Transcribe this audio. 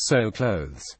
sew clothes.